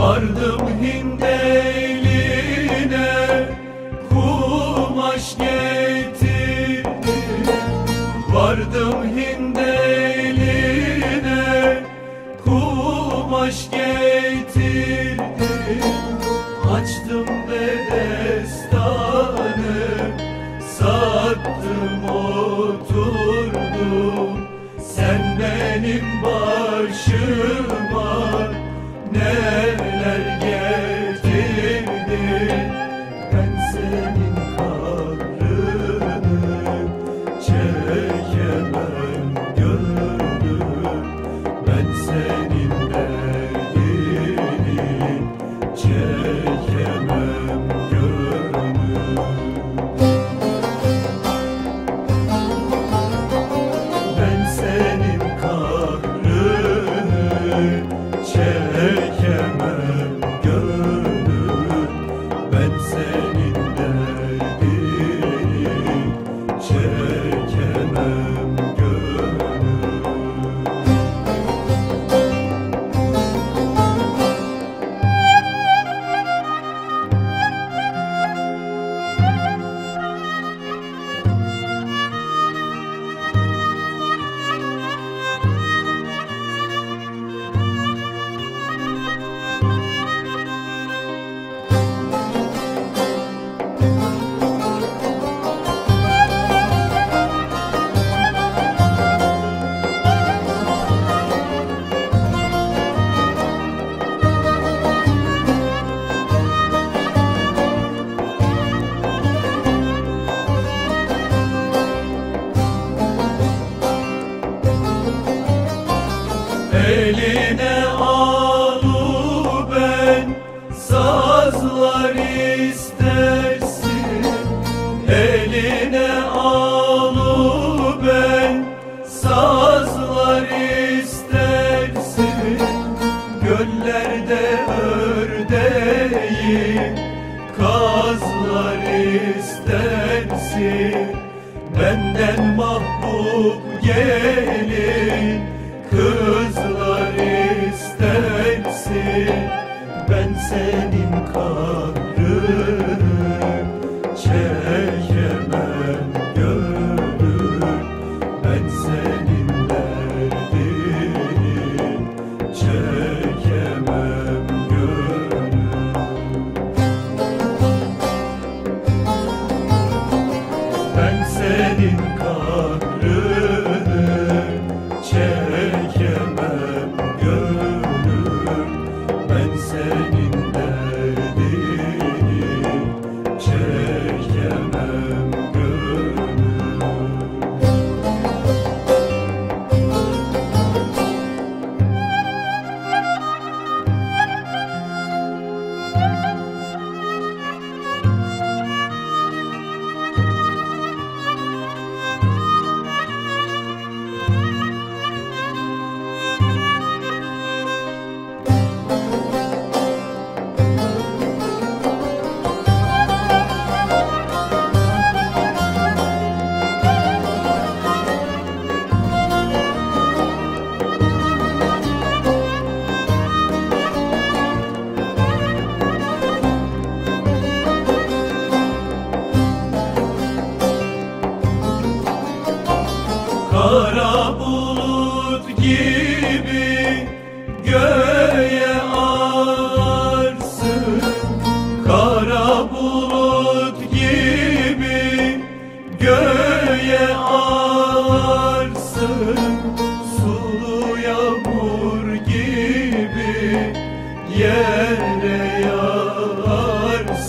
Vardım Hind eline kumaş getirdim. Vardım Hind eline kumaş getirdim. Açtım bedestanı sattım oturdum. Sen benim başıma neler getirdin Eline alı ben sazlar istersin. Eline alı ben sazlar istersin. Göllerde ördeği kazlar istersin. Benden mahbub gelin kızlar istersin Ben senin kahrını Ben senin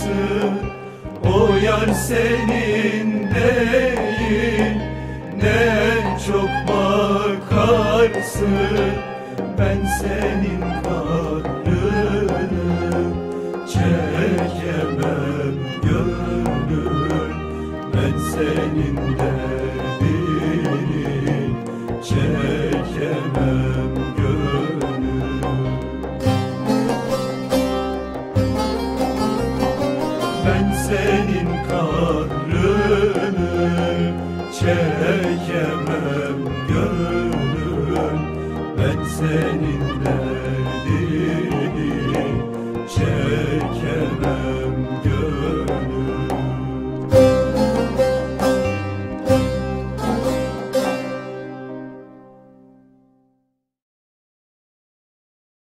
yağarsın O yar senin değil. Ne çok bakarsın Ben senin kahrını çekemem